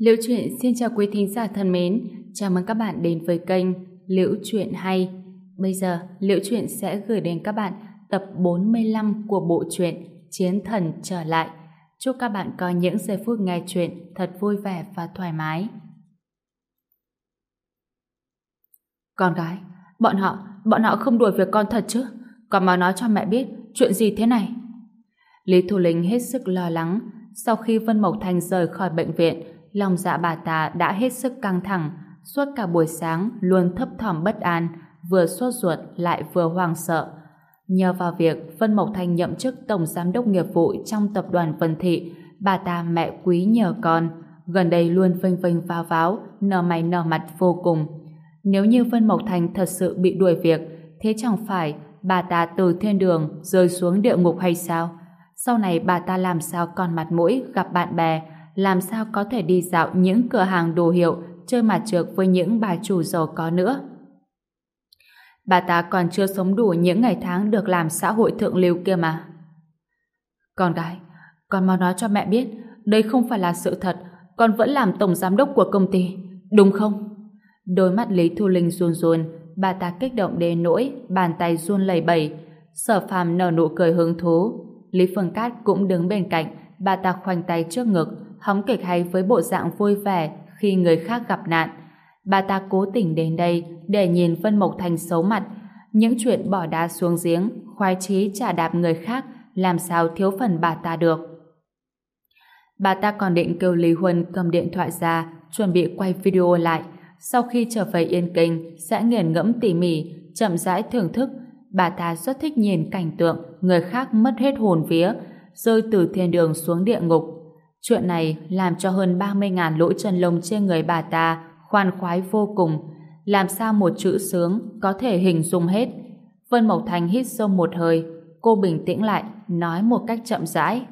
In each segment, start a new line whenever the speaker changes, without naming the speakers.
Liễu Chuyện xin chào quý thính giả thân mến, chào mừng các bạn đến với kênh Liễu Chuyện Hay. Bây giờ, Liễu Chuyện sẽ gửi đến các bạn tập 45 của bộ truyện Chiến Thần Trở Lại. Chúc các bạn có những giây phút nghe chuyện thật vui vẻ và thoải mái. Con gái, bọn họ, bọn họ không đuổi việc con thật chứ? Con mà nói cho mẹ biết chuyện gì thế này? Lý Thu Linh hết sức lo lắng. Sau khi Vân Mộc Thành rời khỏi bệnh viện, lòng dạ bà ta đã hết sức căng thẳng. Suốt cả buổi sáng luôn thấp thỏm bất an, vừa sốt ruột lại vừa hoang sợ. Nhờ vào việc Vân Mộc Thành nhậm chức Tổng Giám đốc nghiệp vụ trong tập đoàn Vân Thị, bà ta mẹ quý nhờ con, gần đây luôn vênh vênh vào váo, nở mày nở mặt vô cùng. Nếu như Vân Mộc Thành thật sự bị đuổi việc, thế chẳng phải bà ta từ thiên đường rơi xuống địa ngục hay sao? Sau này bà ta làm sao còn mặt mũi gặp bạn bè, làm sao có thể đi dạo những cửa hàng đồ hiệu, chơi mặt trượt với những bà chủ giàu có nữa. Bà ta còn chưa sống đủ những ngày tháng được làm xã hội thượng lưu kia mà. Con gái, con mau nói cho mẹ biết, đây không phải là sự thật, con vẫn làm tổng giám đốc của công ty, đúng không? Đôi mắt Lý Thu Linh run run, bà ta kích động đến nỗi, bàn tay run lẩy bẩy. Sở phàm nở nụ cười hứng thú. Lý Phương Cát cũng đứng bên cạnh, bà ta khoanh tay trước ngực, hóng kịch hay với bộ dạng vui vẻ khi người khác gặp nạn. Bà ta cố tình đến đây để nhìn Vân Mộc Thành xấu mặt. Những chuyện bỏ đá xuống giếng, khoái chí trả đạp người khác, làm sao thiếu phần bà ta được. Bà ta còn định kêu Lý Huân cầm điện thoại ra, chuẩn bị quay video lại. Sau khi trở về Yên Kinh, sẽ nghiền ngẫm tỉ mỉ, chậm rãi thưởng thức. Bà ta rất thích nhìn cảnh tượng người khác mất hết hồn vía, rơi từ thiên đường xuống địa ngục. Chuyện này làm cho hơn 30.000 lỗ chân lông trên người bà ta khoan khoái vô cùng. Làm sao một chữ sướng có thể hình dung hết. Vân Mộc Thành hít sâu một hơi, cô bình tĩnh lại, nói một cách chậm rãi.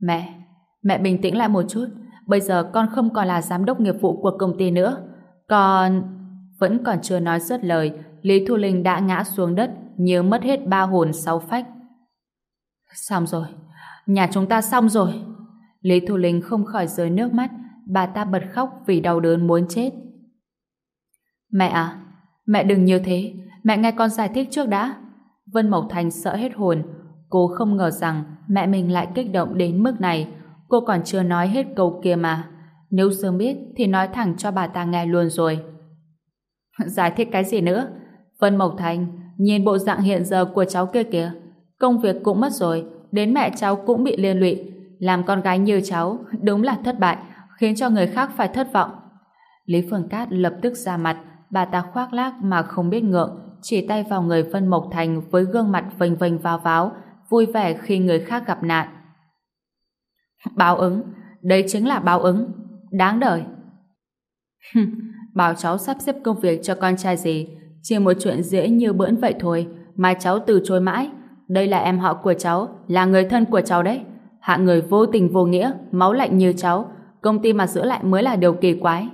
Mẹ, mẹ bình tĩnh lại một chút. Bây giờ con không còn là giám đốc nghiệp vụ của công ty nữa. Con... Vẫn còn chưa nói dứt lời, Lý Thu Linh đã ngã xuống đất như mất hết ba hồn sáu phách. Xong rồi, nhà chúng ta xong rồi. Lý Thu Linh không khỏi rơi nước mắt, bà ta bật khóc vì đau đớn muốn chết. Mẹ à, mẹ đừng như thế, mẹ nghe con giải thích trước đã. Vân Mộc Thành sợ hết hồn, cô không ngờ rằng mẹ mình lại kích động đến mức này. Cô còn chưa nói hết câu kia mà. Nếu sớm biết thì nói thẳng cho bà ta nghe luôn rồi. Giải thích cái gì nữa? Vân Mộc Thành, nhìn bộ dạng hiện giờ của cháu kia kìa. Công việc cũng mất rồi, đến mẹ cháu cũng bị liên lụy. Làm con gái như cháu, đúng là thất bại, khiến cho người khác phải thất vọng. Lý Phương Cát lập tức ra mặt, bà ta khoác lác mà không biết ngượng, chỉ tay vào người Vân Mộc Thành với gương mặt vênh vênh vào váo, vui vẻ khi người khác gặp nạn. Báo ứng, đấy chính là báo ứng, đáng đời. Bảo cháu sắp xếp công việc cho con trai gì, chỉ một chuyện dễ như bỡn vậy thôi, mà cháu từ chối mãi. Đây là em họ của cháu, là người thân của cháu đấy. Hạ người vô tình vô nghĩa, máu lạnh như cháu, công ty mà giữ lại mới là điều kỳ quái.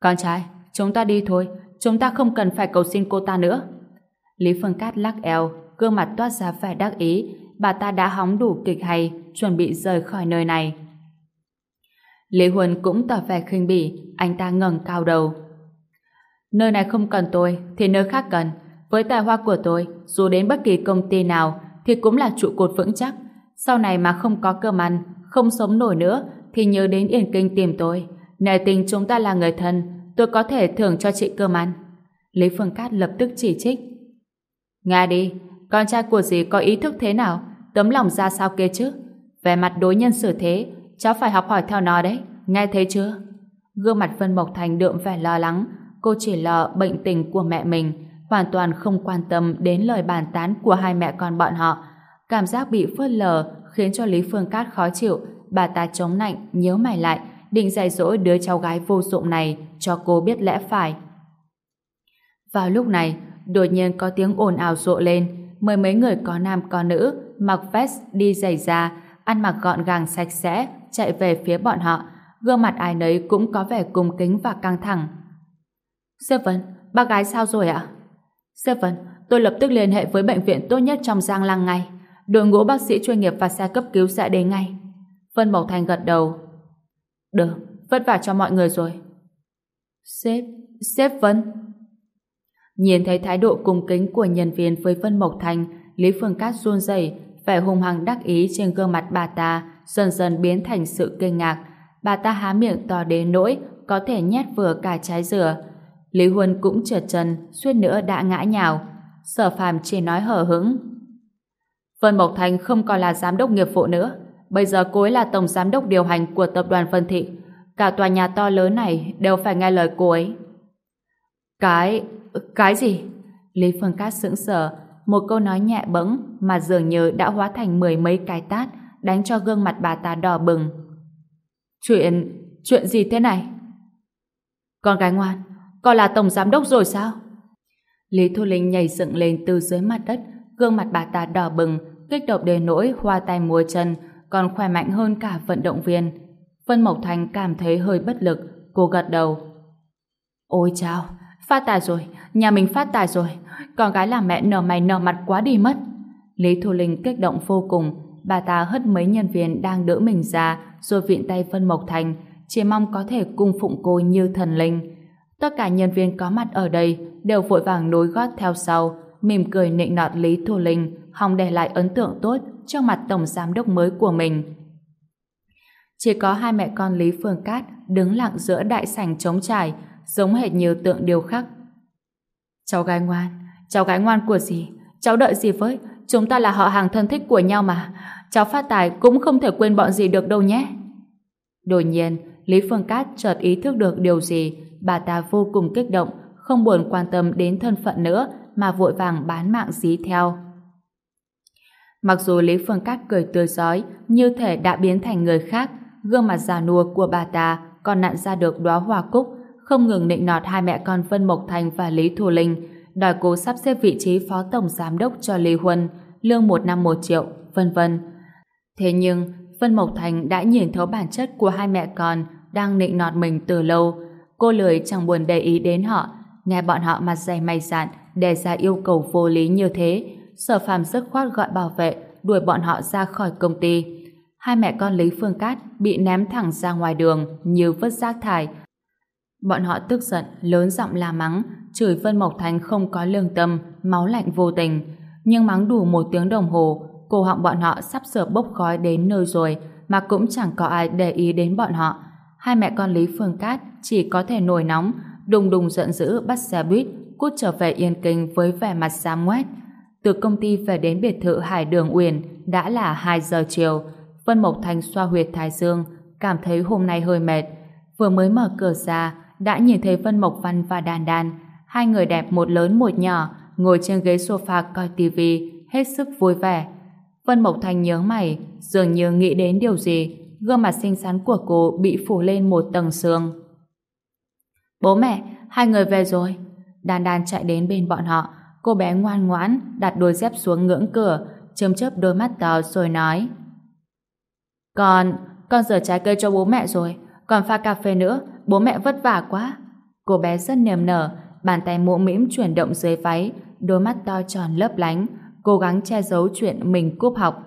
Con trai, chúng ta đi thôi, chúng ta không cần phải cầu xin cô ta nữa. Lý Phương Cát lắc eo, gương mặt toát ra vẻ đắc ý, bà ta đã hóng đủ kịch hay, chuẩn bị rời khỏi nơi này. Lý Huân cũng tỏ vẻ khinh bỉ, anh ta ngẩng cao đầu. Nơi này không cần tôi, thì nơi khác cần. Với tài hoa của tôi, dù đến bất kỳ công ty nào, thì cũng là trụ cột vững chắc. Sau này mà không có cơm ăn, không sống nổi nữa, thì nhớ đến Yên Kinh tìm tôi. Nể tình chúng ta là người thân, tôi có thể thưởng cho chị cơm ăn. Lý Phương Cát lập tức chỉ trích. Nghe đi, con trai của dì có ý thức thế nào? Tấm lòng ra sao kia chứ? Về mặt đối nhân xử thế, cháu phải học hỏi theo nó đấy. Nghe thấy chưa? Gương mặt Vân Mộc Thành đượm vẻ lo lắng. Cô chỉ lo bệnh tình của mẹ mình, hoàn toàn không quan tâm đến lời bàn tán của hai mẹ con bọn họ. Cảm giác bị phớt lờ khiến cho Lý Phương Cát khó chịu. Bà ta chống nạnh, nhớ mày lại, định dạy dỗ đứa cháu gái vô dụng này cho cô biết lẽ phải. Vào lúc này, đột nhiên có tiếng ồn ào rộ lên, mười mấy người có nam có nữ, mặc vest đi giày da, ăn mặc gọn gàng sạch sẽ, chạy về phía bọn họ, gương mặt ai nấy cũng có vẻ cung kính và căng thẳng. Seven, bác gái sao rồi ạ? Seven, tôi lập tức liên hệ với bệnh viện tốt nhất trong Giang Lăng ngay. Đội ngũ bác sĩ chuyên nghiệp và xe cấp cứu sẽ đến ngay. Vân Mộc Thành gật đầu. Được, vất vả cho mọi người rồi. Sếp, sếp Vân. Nhìn thấy thái độ cung kính của nhân viên với Vân Mộc Thành, Lý Phương Cát run rẩy, vẻ hùng hăng đắc ý trên gương mặt bà ta dần dần biến thành sự kinh ngạc. Bà ta há miệng to đến nỗi có thể nhét vừa cả trái dừa. Lý Huân cũng trượt chân, suýt nữa đã ngã nhào. Sở phàm chỉ nói hở hững. Vân Mộc Thành không còn là giám đốc nghiệp vụ nữa. Bây giờ cô ấy là tổng giám đốc điều hành của tập đoàn Vân Thị. Cả tòa nhà to lớn này đều phải nghe lời cô ấy. Cái... cái gì? Lý Phương Cát sững sờ, một câu nói nhẹ bẫng mà dường như đã hóa thành mười mấy cái tát đánh cho gương mặt bà ta đỏ bừng. Chuyện... chuyện gì thế này? Con gái ngoan, còn là tổng giám đốc rồi sao? Lý Thu Linh nhảy dựng lên từ dưới mặt đất, gương mặt bà ta đỏ bừng, kích động đến nỗi hoa tay múa chân, còn khỏe mạnh hơn cả vận động viên. Vân Mộc Thành cảm thấy hơi bất lực, cô gật đầu. Ôi chao, phát tài rồi, nhà mình phát tài rồi, con gái làm mẹ nở mày nở mặt quá đi mất. Lý Thu Linh kích động vô cùng, bà ta hất mấy nhân viên đang đỡ mình ra rồi viện tay Vân Mộc Thành, chỉ mong có thể cung phụng cô như thần linh. Tất cả nhân viên có mặt ở đây đều vội vàng nối gót theo sau, mỉm cười nịnh nọt Lý Thu Linh, hòng để lại ấn tượng tốt trong mặt tổng giám đốc mới của mình. Chỉ có hai mẹ con Lý Phương Cát đứng lặng giữa đại sảnh trống trải, giống hệt như tượng điêu khắc. Cháu gái ngoan, cháu gái ngoan của gì? Cháu đợi gì với? Chúng ta là họ hàng thân thích của nhau mà. Cháu phát tài cũng không thể quên bọn gì được đâu nhé. Đột nhiên, Lý Phương Cát chợt ý thức được điều gì, bà ta vô cùng kích động, không buồn quan tâm đến thân phận nữa, mà vội vàng bán mạng dí theo. Mặc dù Lý Phương Cát cười tươi giói, như thể đã biến thành người khác, gương mặt già nua của bà ta còn nặn ra được đóa hoa cúc, không ngừng nịnh nọt hai mẹ con Vân Mộc Thành và Lý Thù Linh, đòi cô sắp xếp vị trí phó tổng giám đốc cho Lý Huân, lương một năm một triệu, vân vân. Thế nhưng, Vân Mộc Thành đã nhìn thấu bản chất của hai mẹ con đang nịnh nọt mình từ lâu. Cô lười chẳng buồn để ý đến họ, nghe bọn họ mặt dày mày dạn đề ra yêu cầu vô lý như thế. Sở phàm dứt khoát gọi bảo vệ, đuổi bọn họ ra khỏi công ty. Hai mẹ con Lý Phương Cát bị ném thẳng ra ngoài đường như vứt rác thải. Bọn họ tức giận, lớn giọng la mắng, chửi Vân Mộc Thành không có lương tâm, máu lạnh vô tình. Nhưng mắng đủ một tiếng đồng hồ, cổ họng bọn họ sắp sửa bốc khói đến nơi rồi, mà cũng chẳng có ai để ý đến bọn họ. Hai mẹ con Lý Phương Cát chỉ có thể nổi nóng, đùng đùng giận dữ bắt xe buýt, cút trở về Yên Kinh với vẻ mặt xám ngoét. Từ công ty về đến biệt thự Hải Đường Uyển đã là 2 giờ chiều. Vân Mộc Thành xoa huyệt thái dương, cảm thấy hôm nay hơi mệt. Vừa mới mở cửa ra, đã nhìn thấy Vân Mộc Văn và Đàn Đàn. Hai người đẹp một lớn một nhỏ, ngồi trên ghế sofa coi tivi, hết sức vui vẻ. Vân Mộc Thành nhớ mày, dường như nghĩ đến điều gì, gương mặt xinh xắn của cô bị phủ lên một tầng sương. Bố mẹ, hai người về rồi. Đan Đan chạy đến bên bọn họ, cô bé ngoan ngoãn đặt đôi dép xuống ngưỡng cửa, chớm chớp đôi mắt to rồi nói. Con, con rửa trái cây cho bố mẹ rồi, còn pha cà phê nữa, bố mẹ vất vả quá. Cô bé rất niềm nở, bàn tay mũ mĩm chuyển động dưới váy, đôi mắt to tròn lấp lánh, cố gắng che giấu chuyện mình cúp học.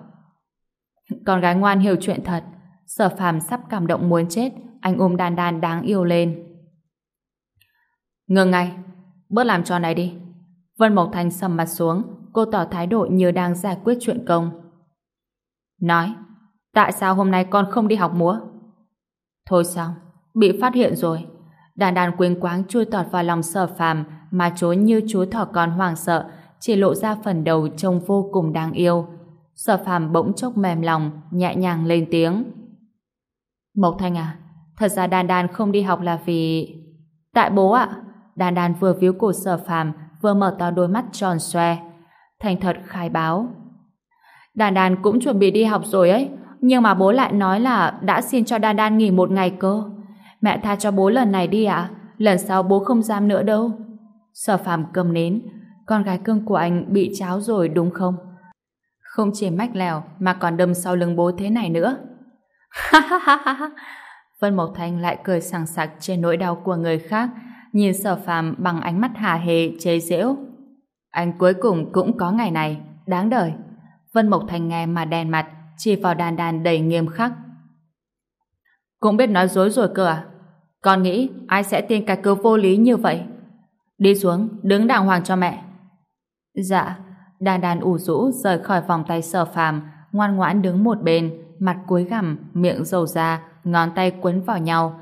Con gái ngoan hiểu chuyện thật, sở phàm sắp cảm động muốn chết, anh ôm đan đan đáng yêu lên. Ngừng ngay, bớt làm trò này đi. Vân Mộc Thành sầm mặt xuống, cô tỏ thái độ như đang giải quyết chuyện công. Nói, tại sao hôm nay con không đi học múa? Thôi xong, bị phát hiện rồi. Đàn đàn quyến quáng chui tọt vào lòng sở phàm mà trốn như chú thỏ con hoảng sợ, chỉ lộ ra phần đầu trông vô cùng đáng yêu. Sở phàm bỗng chốc mềm lòng, nhẹ nhàng lên tiếng. Mộc Thanh à, thật ra Đan Đan không đi học là vì... Tại bố ạ, Đan Đan vừa víu cổ sở phàm, vừa mở to đôi mắt tròn xoe. Thành thật khai báo. Đan Đan cũng chuẩn bị đi học rồi ấy, nhưng mà bố lại nói là đã xin cho Đan Đan nghỉ một ngày cơ. Mẹ tha cho bố lần này đi ạ, lần sau bố không dám nữa đâu. Sở phàm cầm nến, con gái cưng của anh bị cháo rồi đúng không? Không chỉ mách lèo mà còn đâm sau lưng bố thế này nữa. Ha ha ha ha Vân Mộc Thanh lại cười sảng sặc trên nỗi đau của người khác, nhìn sở phàm bằng ánh mắt hà hề chế giễu. Anh cuối cùng cũng có ngày này, đáng đời. Vân Mộc Thanh nghe mà đen mặt, chỉ vào đàn đàn đầy nghiêm khắc. Cũng biết nói dối rồi cơ à? Con nghĩ ai sẽ tin cái cớ vô lý như vậy? Đi xuống, đứng đàng hoàng cho mẹ. Dạ, đàn đàn ủ rũ rời khỏi vòng tay sở phàm, ngoan ngoãn đứng một bên, mặt cúi gằm, miệng dầu ra, ngón tay quấn vào nhau.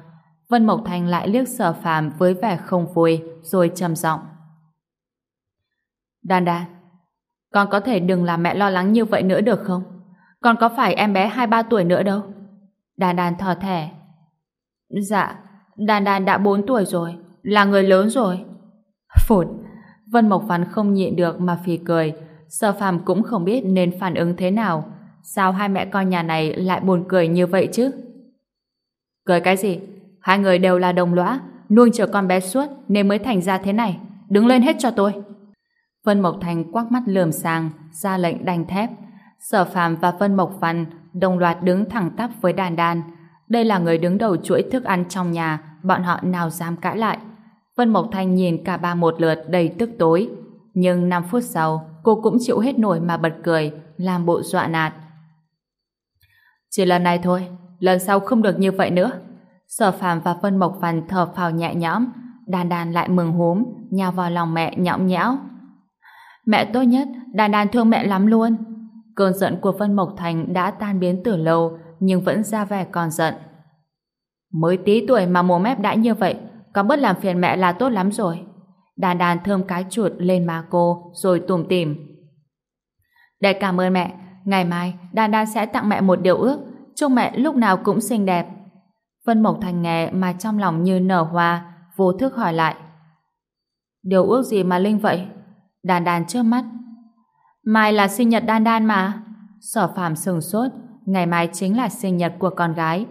Vân Mộc Thành lại liếc sở phàm với vẻ không vui, rồi trầm giọng. Đan đan, con có thể đừng làm mẹ lo lắng như vậy nữa được không? Con có phải em bé 2-3 tuổi nữa đâu? Đan đan thò thẻ. Dạ, đan đan đã 4 tuổi rồi, là người lớn rồi. Phụt, Vân Mộc Văn không nhịn được mà phì cười. Sở phàm cũng không biết nên phản ứng thế nào. Sao hai mẹ con nhà này lại buồn cười như vậy chứ? Cười cái gì? Hai người đều là đồng lõa, nuôi chờ con bé suốt nên mới thành ra thế này. Đứng lên hết cho tôi. Vân Mộc Thành quắc mắt lườm sang, ra lệnh đanh thép. Sở Phàm và Vân Mộc Văn đồng loạt đứng thẳng tắp với đàn đàn. Đây là người đứng đầu chuỗi thức ăn trong nhà, bọn họ nào dám cãi lại. Vân Mộc Thanh nhìn cả ba một lượt đầy tức tối. Nhưng 5 phút sau, cô cũng chịu hết nổi mà bật cười, làm bộ dọa nạt. Chỉ lần này thôi, lần sau không được như vậy nữa. Sở Phạm và Vân Mộc Văn thở phào nhẹ nhõm, đàn đàn lại mừng húm, nhào vào lòng mẹ nhõng nhẽo. Mẹ tốt nhất, đàn đàn thương mẹ lắm luôn. Cơn giận của Vân Mộc Thành đã tan biến từ lâu, nhưng vẫn ra vẻ còn giận. Mới tí tuổi mà mồm mép đã như vậy, có bớt làm phiền mẹ là tốt lắm rồi. Đàn đàn thơm cái chuột lên má cô, rồi tủm tỉm. Để cảm ơn mẹ, ngày mai đan đan sẽ tặng mẹ một điều ước, chúc mẹ lúc nào cũng xinh đẹp. Vân Mộc Thành nghe mà trong lòng như nở hoa, vô thức hỏi lại. Điều ước gì mà Linh vậy? đan đan trước mắt. Mai là sinh nhật đan đan mà. Sở phàm sừng sốt, ngày mai chính là sinh nhật của con gái.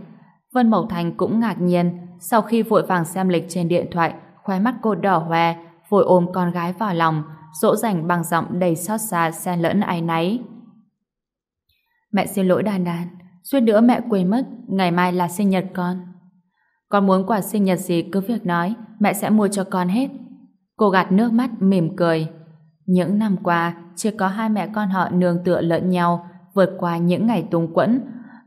Vân Mộc Thành cũng ngạc nhiên, sau khi vội vàng xem lịch trên điện thoại, khóe mắt cô đỏ hoe, vội ôm con gái vào lòng, dỗ dành bằng giọng đầy xót xa xen lẫn áy náy. Mẹ xin lỗi đàn đàn, suýt nữa mẹ quên mất, ngày mai là sinh nhật con. Con muốn quà sinh nhật gì cứ việc nói, mẹ sẽ mua cho con hết. Cô gạt nước mắt mỉm cười. Những năm qua, chỉ có hai mẹ con họ nương tựa lẫn nhau, vượt qua những ngày túng quẫn.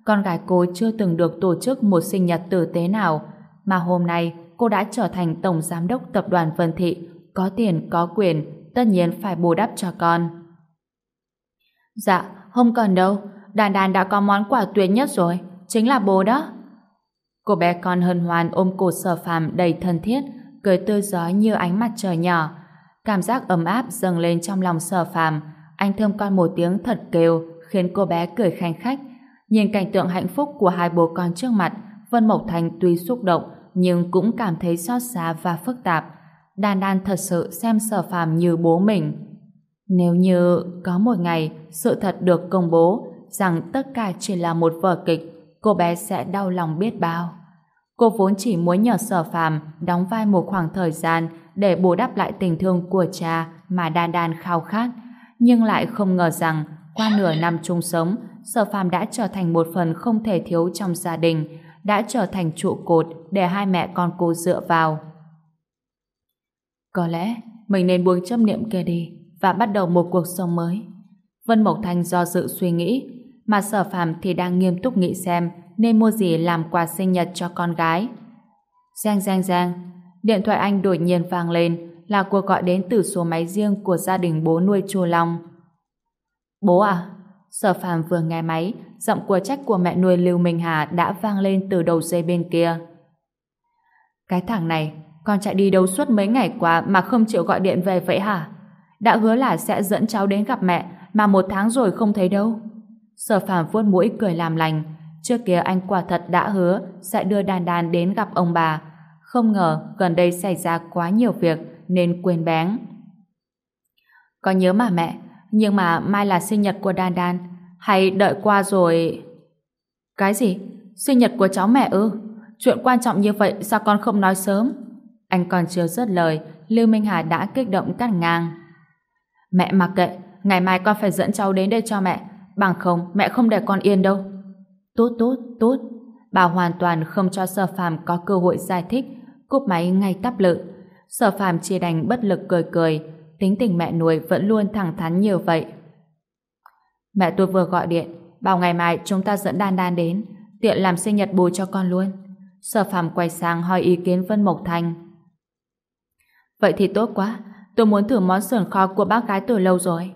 Con gái cô chưa từng được tổ chức một sinh nhật tử tế nào, mà hôm nay cô đã trở thành tổng giám đốc tập đoàn Vân Thị, có tiền có quyền, tất nhiên phải bù đắp cho con. Dạ, không cần đâu, đàn đàn đã có món quà tuyệt nhất rồi, chính là bố đó. Cô bé con hân hoan ôm cổ sở phàm đầy thân thiết, cười tươi giói như ánh mặt trời nhỏ. Cảm giác ấm áp dâng lên trong lòng sở phàm, anh thơm con một tiếng thật kêu, khiến cô bé cười khanh khách. Nhìn cảnh tượng hạnh phúc của hai bố con trước mặt, Vân Mộc Thành tuy xúc động, nhưng cũng cảm thấy xót xa và phức tạp. Đan Đan thật sự xem sở phàm như bố mình. Nếu như có một ngày sự thật được công bố rằng tất cả chỉ là một vở kịch, cô bé sẽ đau lòng biết bao. Cô vốn chỉ muốn nhờ sở phàm đóng vai một khoảng thời gian để bù đắp lại tình thương của cha mà Đan Đan khao khát, nhưng lại không ngờ rằng qua nửa năm chung sống, sở phàm đã trở thành một phần không thể thiếu trong gia đình, đã trở thành trụ cột để hai mẹ con cô dựa vào. Có lẽ mình nên buông chấp niệm kia đi và bắt đầu một cuộc sống mới. Vân Mộc Thanh do dự suy nghĩ, mà sở phàm thì đang nghiêm túc nghĩ xem nên mua gì làm quà sinh nhật cho con gái. Giang giang giang, điện thoại anh đột nhiên vang lên là cuộc gọi đến từ số máy riêng của gia đình bố nuôi Chu Long. Bố à? Sở phàm vừa nghe máy, giọng của trách của mẹ nuôi Lưu Minh Hà đã vang lên từ đầu dây bên kia. Cái thằng này, con chạy đi đâu suốt mấy ngày qua mà không chịu gọi điện về vậy hả? Đã hứa là sẽ dẫn cháu đến gặp mẹ, mà một tháng rồi không thấy đâu. Sở phàm vuốt mũi cười làm lành. Trước kia anh quả thật đã hứa sẽ đưa đàn đàn đến gặp ông bà. Không ngờ gần đây xảy ra quá nhiều việc nên quên bén. Có nhớ mà mẹ, nhưng mà mai là sinh nhật của đàn đàn. Hay đợi qua rồi... Cái gì? Sinh nhật của cháu mẹ ư? Chuyện quan trọng như vậy sao con không nói sớm? Anh còn chưa dứt lời, Lưu Minh Hà đã kích động cắt ngang. Mẹ mặc kệ, ngày mai con phải dẫn cháu đến đây cho mẹ. Bằng không, mẹ không để con yên đâu. Tốt tốt, tốt. Bà hoàn toàn không cho Sở Phàm có cơ hội giải thích, cúp máy ngay tắp lự. Sở Phàm chỉ đành bất lực cười cười, tính tình mẹ nuôi vẫn luôn thẳng thắn như vậy. Mẹ tôi vừa gọi điện, bảo ngày mai chúng ta dẫn Đan Đan đến, tiện làm sinh nhật bù cho con luôn. Sở phàm quay sang hỏi ý kiến Vân Mộc Thành. Vậy thì tốt quá, tôi muốn thử món sườn kho của bác gái từ lâu rồi.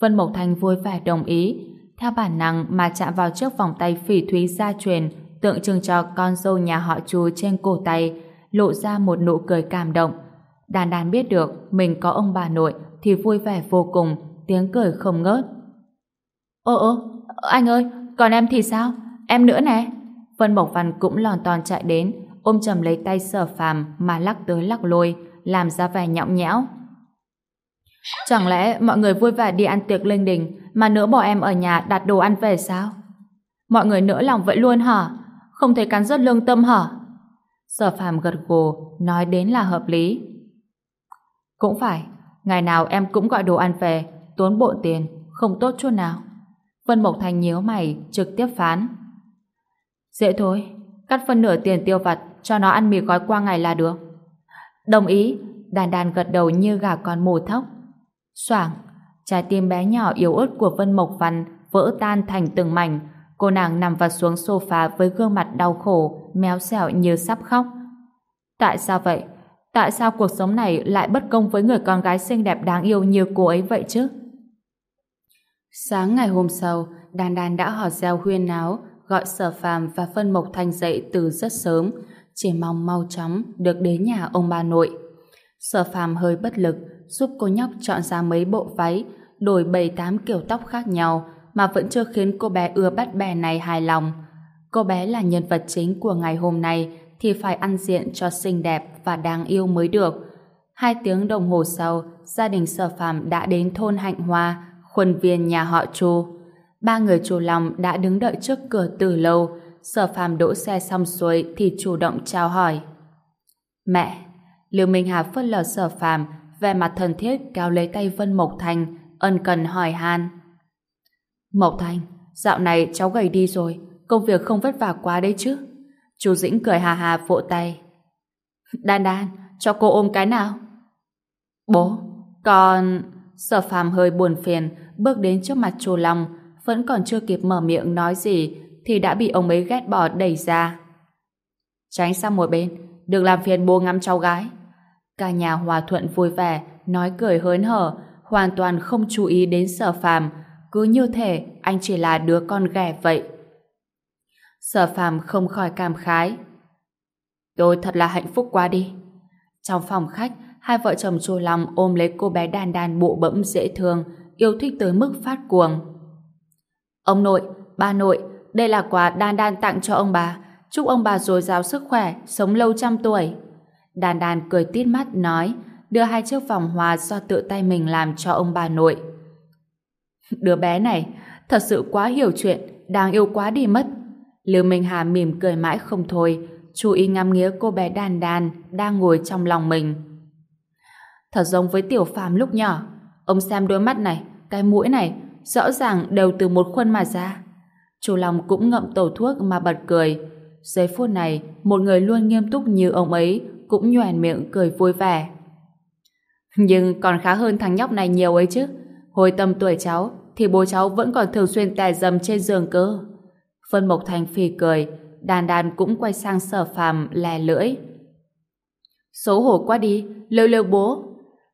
Vân Mộc Thành vui vẻ đồng ý, theo bản năng mà chạm vào chiếc vòng tay phỉ thúy gia truyền tượng trưng cho con dâu nhà họ chú trên cổ tay, lộ ra một nụ cười cảm động. Đàn đàn biết được mình có ông bà nội thì vui vẻ vô cùng, tiếng cười không ngớt. Ô ô, anh ơi, còn em thì sao? Em nữa nè. Vân Bộc Văn cũng lòn toàn chạy đến, ôm chầm lấy tay sở phàm mà lắc tới lắc lôi, làm ra vẻ nhõng nhẽo. Chẳng lẽ mọi người vui vẻ đi ăn tiệc linh đình mà nỡ bỏ em ở nhà đặt đồ ăn về sao? Mọi người nỡ lòng vậy luôn hả? Không thấy cắn rớt lương tâm hả? Sở phàm gật gù, nói đến là hợp lý. Cũng phải, ngày nào em cũng gọi đồ ăn về, tốn bộ tiền, không tốt chút nào. Vân Mộc Thành nhíu mày, trực tiếp phán. Dễ thôi, cắt phân nửa tiền tiêu vặt cho nó ăn mì gói qua ngày là được. Đồng ý, đàn đàn gật đầu như gà con mù thóc. Soảng, trái tim bé nhỏ yếu ớt của Vân Mộc Văn vỡ tan thành từng mảnh. Cô nàng nằm vật xuống sofa với gương mặt đau khổ, méo xẻo như sắp khóc. Tại sao vậy? Tại sao cuộc sống này lại bất công với người con gái xinh đẹp đáng yêu như cô ấy vậy chứ? Sáng ngày hôm sau, Đan Đan đã hò reo huyên náo, gọi Sở Phàm và Vân Mộc Thanh dậy từ rất sớm, chỉ mong mau chóng được đến nhà ông bà nội. Sở Phàm hơi bất lực, giúp cô nhóc chọn ra mấy bộ váy, đổi bảy tám kiểu tóc khác nhau, mà vẫn chưa khiến cô bé ưa bắt bè này hài lòng. Cô bé là nhân vật chính của ngày hôm nay thì phải ăn diện cho xinh đẹp và đáng yêu mới được. Hai tiếng đồng hồ sau, gia đình Sở Phàm đã đến thôn Hạnh Hoa, khuôn viên nhà họ Chu. Ba người chủ lòng đã đứng đợi trước cửa từ lâu, Sở Phàm đỗ xe xong xuôi thì chủ động chào hỏi. Mẹ, Lưu Minh Hà phớt lờ Sở Phàm, vẻ mặt thân thiết kéo lấy tay Vân Mộc Thành, ân cần hỏi han. Mộc Thành, dạo này cháu gầy đi rồi, công việc không vất vả quá đấy chứ. Chú Dĩnh cười hà hà vỗ tay. Đan đan, cho cô ôm cái nào. Bố, con... Sở phàm hơi buồn phiền, bước đến trước mặt chùa Long, vẫn còn chưa kịp mở miệng nói gì, thì đã bị ông ấy ghét bỏ đẩy ra. Tránh sang một bên, đừng làm phiền bố ngắm cháu gái. Cả nhà hòa thuận vui vẻ, nói cười hớn hở, hoàn toàn không chú ý đến sở phàm, cứ như thể anh chỉ là đứa con ghẻ vậy. Sở phàm không khỏi cảm khái. Tôi thật là hạnh phúc quá đi. Trong phòng khách, hai vợ chồng Chu lòng ôm lấy cô bé đàn đàn bộ bẫm dễ thương, yêu thích tới mức phát cuồng. Ông nội, ba nội, đây là quà đan đan tặng cho ông bà. Chúc ông bà dồi dào sức khỏe, sống lâu trăm tuổi. Đàn đàn cười tít mắt nói, đưa hai chiếc vòng hoa do tự tay mình làm cho ông bà nội. Đứa bé này, thật sự quá hiểu chuyện, đáng yêu quá đi mất. Lưu Minh Hà mỉm cười mãi không thôi, chú ý ngắm nghía cô bé đàn đàn đang ngồi trong lòng mình. Thật giống với tiểu phàm lúc nhỏ. Ông xem đôi mắt này, cái mũi này, rõ ràng đều từ một khuôn mà ra. Chú lòng cũng ngậm tổ thuốc mà bật cười. Giây phút này, một người luôn nghiêm túc như ông ấy cũng nhoẻn miệng cười vui vẻ. Nhưng còn khá hơn thằng nhóc này nhiều ấy chứ. Hồi tầm tuổi cháu, thì bố cháu vẫn còn thường xuyên tè dầm trên giường cơ. Vân Mộc Thành phì cười, đàn đàn cũng quay sang sở phàm lè lưỡi. Xấu hổ quá đi, lêu lêu bố.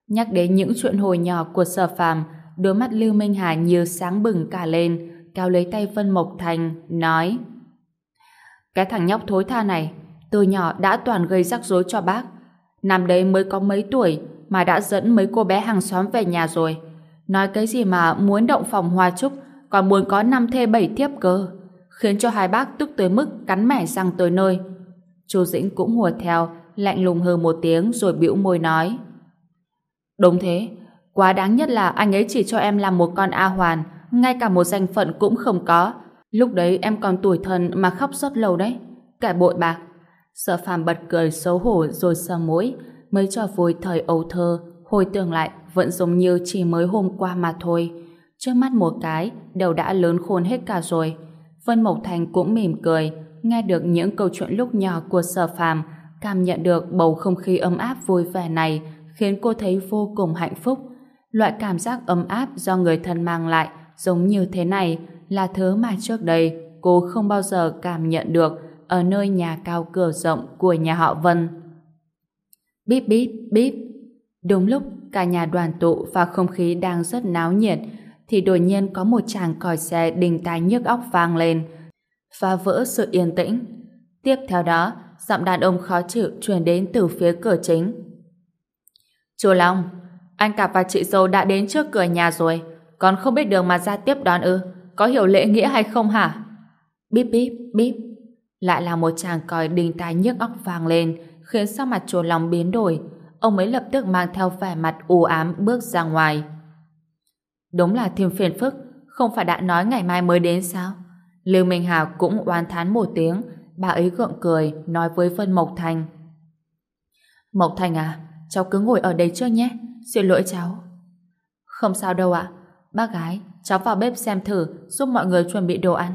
Nhắc đến những chuyện hồi nhỏ của sở phàm, đôi mắt Lưu Minh Hà như sáng bừng cả lên, cao lấy tay Vân Mộc Thành, nói Cái thằng nhóc thối tha này, từ nhỏ đã toàn gây rắc rối cho bác. Năm đấy mới có mấy tuổi mà đã dẫn mấy cô bé hàng xóm về nhà rồi. Nói cái gì mà muốn động phòng hoa trúc, còn muốn có năm thê bảy thiếp cơ khiến cho hai bác tức tới mức cắn mẻ răng tới nơi. Chu Dĩnh cũng hùa theo, lạnh lùng hừ một tiếng rồi bĩu môi nói. Đúng thế, quá đáng nhất là anh ấy chỉ cho em làm một con A Hoàn, ngay cả một danh phận cũng không có. Lúc đấy em còn tuổi thân mà khóc rất lâu đấy. Kẻ bội bạc. Sợ phàm bật cười xấu hổ rồi sờ mũi, mới cho vui thời ấu thơ, hồi tưởng lại vẫn giống như chỉ mới hôm qua mà thôi. Trước mắt một cái, đều đã lớn khôn hết cả rồi. Vân Mộc Thành cũng mỉm cười, nghe được những câu chuyện lúc nhỏ của Sở Phàm, cảm nhận được bầu không khí ấm áp vui vẻ này, khiến cô thấy vô cùng hạnh phúc. Loại cảm giác ấm áp do người thân mang lại giống như thế này là thứ mà trước đây cô không bao giờ cảm nhận được ở nơi nhà cao cửa rộng của nhà họ Vân. Bíp bíp bíp. Đúng lúc cả nhà đoàn tụ và không khí đang rất náo nhiệt thì đột nhiên có một chàng còi xe đình tai nhức óc vang lên phá vỡ sự yên tĩnh. Tiếp theo đó, giọng đàn ông khó chịu truyền đến từ phía cửa chính. Chú Long, anh cả và chị dâu đã đến trước cửa nhà rồi, còn không biết đường mà ra tiếp đón ư, có hiểu lễ nghĩa hay không hả? Bíp bíp, bíp. Lại là một chàng còi đình tai nhức óc vang lên, khiến sắc mặt chùa lòng biến đổi. Ông ấy lập tức mang theo vẻ mặt u ám bước ra ngoài. Đúng là thêm phiền phức, không phải đã nói ngày mai mới đến sao? Lưu Minh Hà cũng oán thán một tiếng, bà ấy gượng cười, nói với Vân Mộc Thành. Mộc Thành à, cháu cứ ngồi ở đây trước nhé, xin lỗi cháu. Không sao đâu ạ, bác gái, cháu vào bếp xem thử, giúp mọi người chuẩn bị đồ ăn.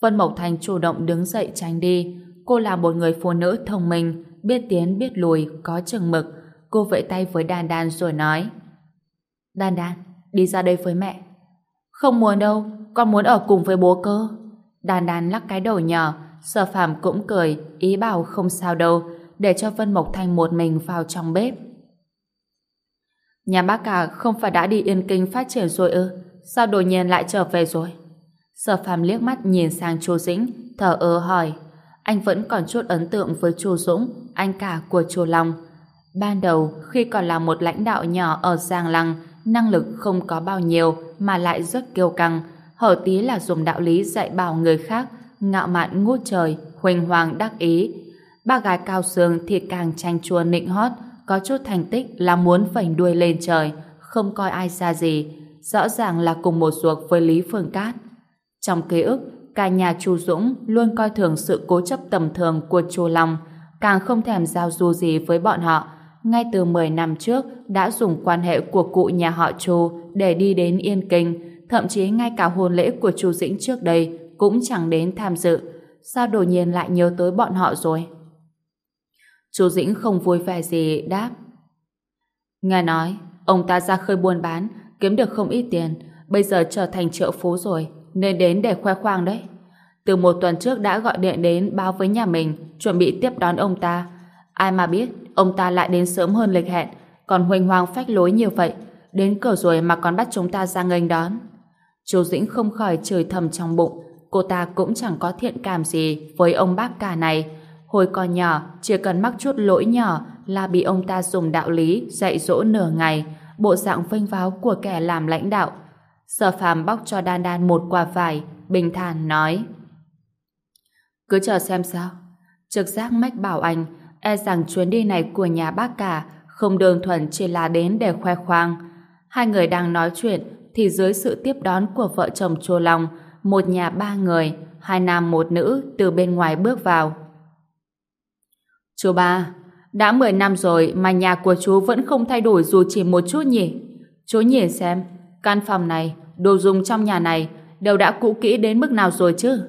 Vân Mộc Thành chủ động đứng dậy tránh đi, cô là một người phụ nữ thông minh, biết tiến biết lùi, có chừng mực. Cô vẫy tay với Đan Đan rồi nói. Đan Đan, đi ra đây với mẹ. Không muốn đâu, con muốn ở cùng với bố cơ. Đan đan lắc cái đầu nhỏ, sở Phạm cũng cười, ý bảo không sao đâu, để cho Vân Mộc Thanh một mình vào trong bếp. Nhà bác cả không phải đã đi Yên Kinh phát triển rồi ư? Sao đột nhiên lại trở về rồi? Sở phàm liếc mắt nhìn sang Chu Dĩnh, thở ơ hỏi. Anh vẫn còn chút ấn tượng với Chu Dũng, anh cả của Chu Long. Ban đầu, khi còn là một lãnh đạo nhỏ ở Giang Lăng, năng lực không có bao nhiêu mà lại rất kiêu căng, hở tí là dùng đạo lý dạy bảo người khác, ngạo mạn ngút trời, huỳnh hoàng đắc ý. Ba gái cao sương thì càng tranh chua nịnh hót, có chút thành tích là muốn vảnh đuôi lên trời, không coi ai ra gì. Rõ ràng là cùng một ruột với Lý Phương Cát. Trong ký ức, cả nhà Chu Dũng luôn coi thường sự cố chấp tầm thường của Chu Long, càng không thèm giao du gì với bọn họ. Ngay từ 10 năm trước đã dùng quan hệ của cụ nhà họ Chu để đi đến Yên Kinh, thậm chí ngay cả hôn lễ của Chu Dĩnh trước đây cũng chẳng đến tham dự. Sao đột nhiên lại nhớ tới bọn họ rồi? Chu Dĩnh không vui vẻ gì đáp. Nghe nói, ông ta ra khơi buôn bán, kiếm được không ít tiền, bây giờ trở thành triệu phú rồi, nên đến để khoe khoang đấy. Từ một tuần trước đã gọi điện đến báo với nhà mình, chuẩn bị tiếp đón ông ta. Ai mà biết, ông ta lại đến sớm hơn lịch hẹn, còn huỳnh hoang phách lối như vậy, đến cửa rồi mà còn bắt chúng ta ra nghênh đón. Chú Dĩnh không khỏi chửi thầm trong bụng, cô ta cũng chẳng có thiện cảm gì với ông bác cả này. Hồi còn nhỏ, chỉ cần mắc chút lỗi nhỏ là bị ông ta dùng đạo lý dạy dỗ nửa ngày, bộ dạng vênh váo của kẻ làm lãnh đạo. Sở phàm bóc cho Đan Đan một quả vải, bình thản nói. Cứ chờ xem sao. Trực giác mách bảo anh, e rằng chuyến đi này của nhà bác cả không đơn thuần chỉ là đến để khoe khoang. Hai người đang nói chuyện thì dưới sự tiếp đón của vợ chồng Chô Long, một nhà ba người, hai nam một nữ từ bên ngoài bước vào. Chú ba, đã 10 năm rồi mà nhà của chú vẫn không thay đổi dù chỉ một chút nhỉ? Chú nhìn xem, căn phòng này, đồ dùng trong nhà này đều đã cũ kỹ đến mức nào rồi chứ?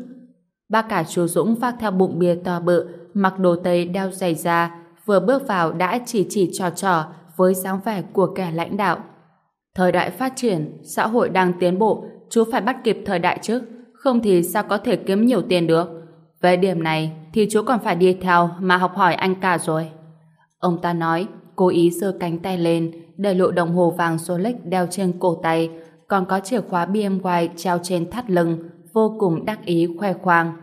Bác cả chú Dũng phát theo bụng bia to bự, mặc đồ tây đeo giày da, vừa bước vào đã chỉ chỉ trò trò với dáng vẻ của kẻ lãnh đạo. Thời đại phát triển, xã hội đang tiến bộ, chú phải bắt kịp thời đại chứ, không thì sao có thể kiếm nhiều tiền được. Về điểm này thì chú còn phải đi theo mà học hỏi anh cả rồi. Ông ta nói, cố ý giơ cánh tay lên, để lộ đồng hồ vàng Rolex đeo trên cổ tay, còn có chìa khóa BMW treo trên thắt lưng, vô cùng đắc ý khoe khoang.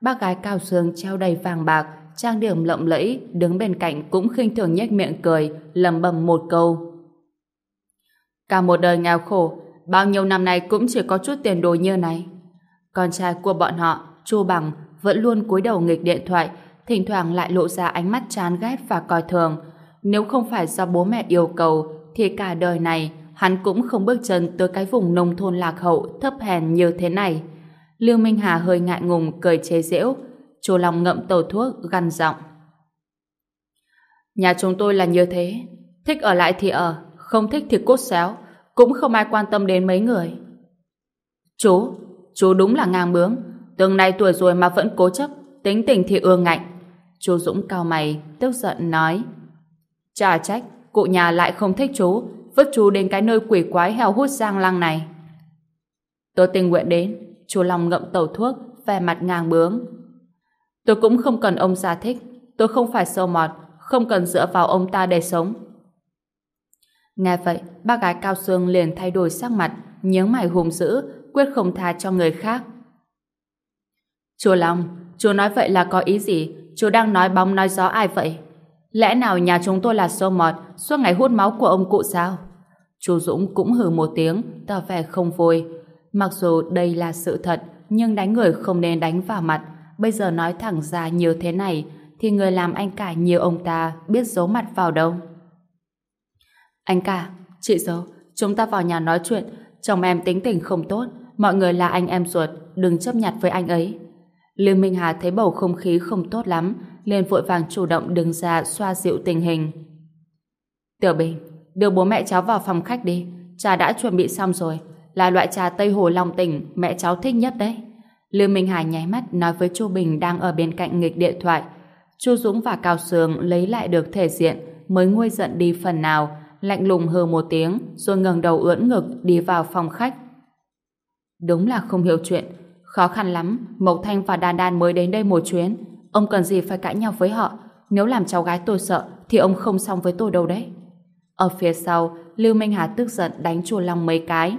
Bác gái cao xương treo đầy vàng bạc, trang điểm lộng lẫy, đứng bên cạnh cũng khinh thường nhếch miệng cười, lầm bầm một câu. Cả một đời nghèo khổ, bao nhiêu năm nay cũng chỉ có chút tiền đồ như này. Con trai của bọn họ, Chu Bằng, vẫn luôn cúi đầu nghịch điện thoại, thỉnh thoảng lại lộ ra ánh mắt chán ghét và coi thường. Nếu không phải do bố mẹ yêu cầu, thì cả đời này hắn cũng không bước chân tới cái vùng nông thôn lạc hậu thấp hèn như thế này. Lưu Minh Hà hơi ngại ngùng cười chế giễu, Chu Long ngậm tàu thuốc gằn giọng. Nhà chúng tôi là như thế, thích ở lại thì ở, không thích thì cốt xéo, cũng không ai quan tâm đến mấy người. Chú, chú đúng là ngang bướng, tương nay tuổi rồi mà vẫn cố chấp, tính tình thì ương ngạnh. Chú Dũng cao mày, tức giận nói. Chà trách, cụ nhà lại không thích chú, vứt chú đến cái nơi quỷ quái heo hút giang lăng này. Tôi tình nguyện đến, chú Long ngậm tàu thuốc, vẻ mặt ngang bướng. Tôi cũng không cần ông giải thích. Tôi không phải sâu mọt, không cần dựa vào ông ta để sống. Nghe vậy, bác gái Cao Sương liền thay đổi sắc mặt, nhớ mày hùng dữ, quyết không tha cho người khác. Chùa Long, chú nói vậy là có ý gì? Chú đang nói bóng nói gió ai vậy? Lẽ nào nhà chúng tôi là sâu mọt suốt ngày hút máu của ông cụ sao? Chú Dũng cũng hừ một tiếng, tỏ vẻ không vui. Mặc dù đây là sự thật, nhưng đánh người không nên đánh vào mặt. Bây giờ nói thẳng ra như thế này, thì người làm anh cả như ông ta biết giấu mặt vào đâu. Anh cả, chị dâu, chúng ta vào nhà nói chuyện. Chồng em tính tình không tốt, mọi người là anh em ruột, đừng chấp nhặt với anh ấy. Lưu Minh Hà thấy bầu không khí không tốt lắm, liền vội vàng chủ động đứng ra xoa dịu tình hình. Tiểu Bình, đưa bố mẹ cháu vào phòng khách đi, trà đã chuẩn bị xong rồi, là loại trà Tây Hồ Long Tỉnh mẹ cháu thích nhất đấy. Lưu Minh Hải nháy mắt nói với Chu Bình đang ở bên cạnh nghịch điện thoại. Chu Dũng và Cao Sương lấy lại được thể diện mới nguôi giận đi phần nào, lạnh lùng hừ một tiếng rồi ngẩng đầu ưỡn ngực đi vào phòng khách. Đúng là không hiểu chuyện, khó khăn lắm, Mộc Thanh và Đan Đan mới đến đây một chuyến, ông cần gì phải cãi nhau với họ, nếu làm cháu gái tôi sợ thì ông không xong với tôi đâu đấy. Ở phía sau, Lưu Minh Hà tức giận đánh chùa Long mấy cái.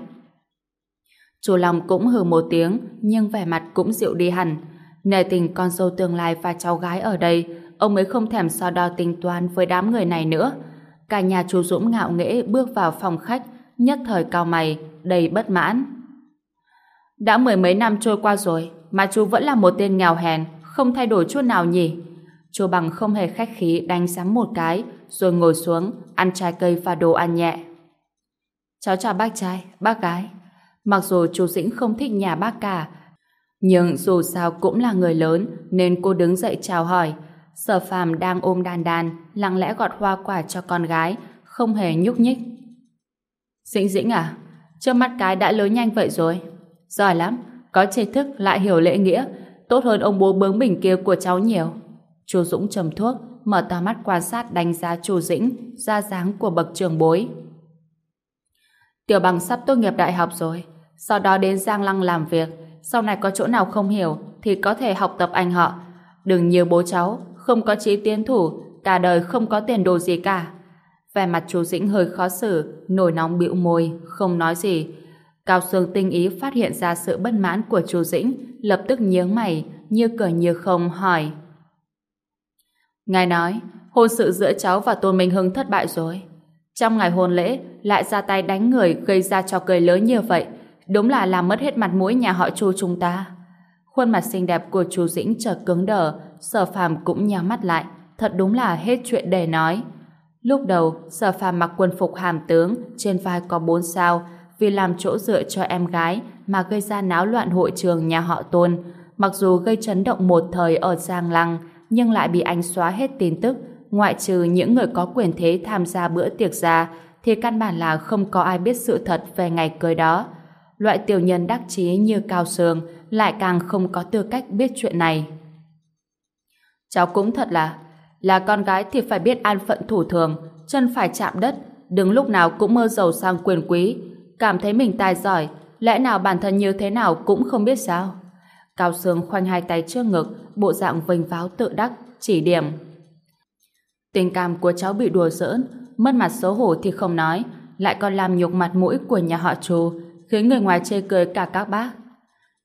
Chùa Long cũng hừ một tiếng, nhưng vẻ mặt cũng dịu đi hẳn. Nề tình con dâu tương lai và cháu gái ở đây, ông mới không thèm so đo tính toán với đám người này nữa. Cả nhà chú Dũng ngạo nghễ bước vào phòng khách, nhất thời cao mày, đầy bất mãn. Đã mười mấy năm trôi qua rồi, mà chú vẫn là một tên nghèo hèn, không thay đổi chút nào nhỉ? Chú Bằng không hề khách khí đánh giám một cái, rồi ngồi xuống, ăn trái cây và đồ ăn nhẹ. Cháu chào bác trai, bác gái. Mặc dù chú Dĩnh không thích nhà bác cả, nhưng dù sao cũng là người lớn, nên cô đứng dậy chào hỏi. Sở phàm đang ôm đàn đàn, lặng lẽ gọt hoa quả cho con gái, không hề nhúc nhích. Dĩnh Dĩnh à, trước mắt cái đã lớn nhanh vậy rồi. Giỏi lắm, có tri thức lại hiểu lễ nghĩa, tốt hơn ông bố bướng bỉnh kia của cháu nhiều. Chu Dũng trầm thuốc, mở to mắt quan sát đánh giá Chu Dĩnh, ra dáng của bậc trường bối. Tiểu bằng sắp tốt nghiệp đại học rồi, sau đó đến Giang Lăng làm việc, sau này có chỗ nào không hiểu thì có thể học tập anh họ. Đừng như bố cháu, không có trí tiến thủ, cả đời không có tiền đồ gì cả. Vẻ mặt chú Dĩnh hơi khó xử, nổi nóng bĩu môi, không nói gì. Cao Sương tinh ý phát hiện ra sự bất mãn của chú Dĩnh, lập tức nhướng mày, như cười như không hỏi. Ngài nói, hôn sự giữa cháu và Tôn Minh Hưng thất bại rồi. Trong ngày hôn lễ, lại ra tay đánh người gây ra cho cười lớn như vậy, đúng là làm mất hết mặt mũi nhà họ Chu chúng ta. Khuôn mặt xinh đẹp của chú Dĩnh chợt cứng đờ, Sở Phàm cũng nhắm mắt lại, thật đúng là hết chuyện để nói. Lúc đầu, Sở Phàm mặc quân phục hàm tướng, trên vai có bốn sao, vì làm chỗ dựa cho em gái mà gây ra náo loạn hội trường nhà họ Tôn. Mặc dù gây chấn động một thời ở Giang Lăng, nhưng lại bị anh xóa hết tin tức, ngoại trừ những người có quyền thế tham gia bữa tiệc ra, thì căn bản là không có ai biết sự thật về ngày cưới đó. Loại tiểu nhân đắc chí như Cao Sương lại càng không có tư cách biết chuyện này. Cháu cũng thật là là con gái thì phải biết an phận thủ thường, chân phải chạm đất, đừng lúc nào cũng mơ giàu sang quyền quý, cảm thấy mình tài giỏi, lẽ nào bản thân như thế nào cũng không biết sao. Cao Sương khoanh hai tay trước ngực, bộ dạng vinh váo tự đắc, chỉ điểm. Tình cảm của cháu bị đùa giỡn, mất mặt xấu hổ thì không nói, lại còn làm nhục mặt mũi của nhà họ Chu, khiến người ngoài chê cười cả các bác.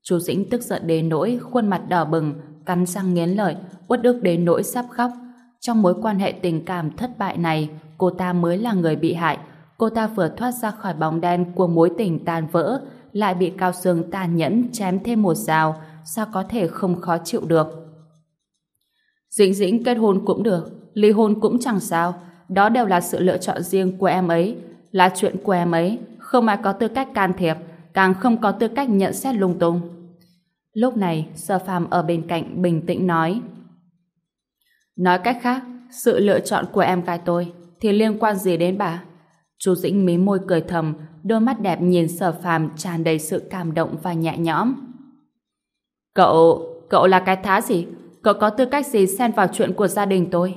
Chú Dĩnh tức giận đến nỗi khuôn mặt đỏ bừng, cắn răng nghiến lợi, uất ức đến nỗi sắp khóc. Trong mối quan hệ tình cảm thất bại này, cô ta mới là người bị hại. Cô ta vừa thoát ra khỏi bóng đen của mối tình tan vỡ, lại bị Cao Sương tàn nhẫn chém thêm một dao, sao có thể không khó chịu được. Dĩnh dĩnh kết hôn cũng được, ly hôn cũng chẳng sao, đó đều là sự lựa chọn riêng của em ấy, là chuyện của em ấy, không ai có tư cách can thiệp, càng không có tư cách nhận xét lung tung. Lúc này, Sơ Phàm ở bên cạnh bình tĩnh nói Nói cách khác, sự lựa chọn của em gái tôi thì liên quan gì đến bà? Chú Dĩnh mí môi cười thầm, đôi mắt đẹp nhìn Sở Phàm tràn đầy sự cảm động và nhẹ nhõm. Cậu, cậu là cái thá gì? Cậu có tư cách gì xen vào chuyện của gia đình tôi?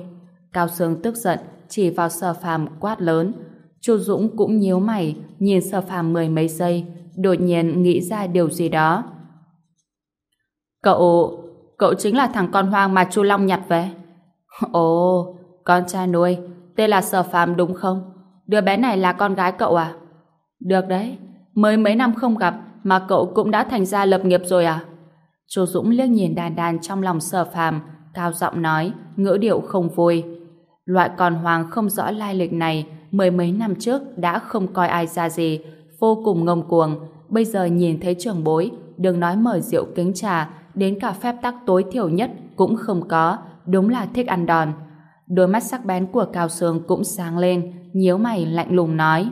Cao Sương tức giận, chỉ vào Sở Phàm quát lớn. Chu Dũng cũng nhíu mày, nhìn Sở Phàm mười mấy giây, đột nhiên nghĩ ra điều gì đó. Cậu, cậu chính là thằng con hoang mà chu Long nhặt về. Ồ, con trai nuôi, tên là Sở Phạm đúng không? Đứa bé này là con gái cậu à? Được đấy, mới mấy năm không gặp mà cậu cũng đã thành ra lập nghiệp rồi à? Chu Dũng liếc nhìn đàn đàn trong lòng Sở phàm, cao giọng nói, ngữ điệu không vui. Loại con hoàng không rõ lai lịch này mười mấy năm trước đã không coi ai ra gì, vô cùng ngông cuồng. Bây giờ nhìn thấy trường bối, đừng nói mời rượu kính trà, đến cả phép tắc tối thiểu nhất cũng không có, đúng là thích ăn đòn. Đôi mắt sắc bén của Cao Sương cũng sáng lên, nhíu mày lạnh lùng nói.